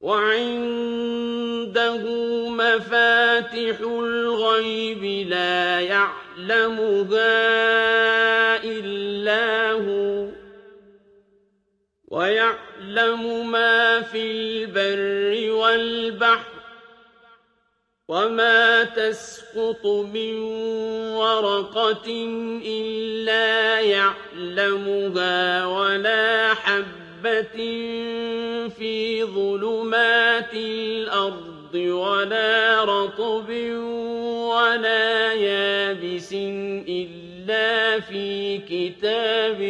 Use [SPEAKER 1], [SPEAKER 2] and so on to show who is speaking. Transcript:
[SPEAKER 1] وَعِندَهُ مَفَاتِحُ الْغَيْبِ لَا يَعْلَمُهَا إِلَّا هُوَ ۚ وَيَعْلَمُ مَا فِي الْبَرِّ وَالْبَحْرِ ۚ وَمَا تَسْقُطُ مِن وَرَقَةٍ إِلَّا يَعْلَمُهَا وَلَا حَبَّةٍ فِي ظُلُمَاتِ الْأَرْضِ وَلَا رَطْبٍ وَلَا يَابِسٍ إِلَّا فِي كِتَابٍ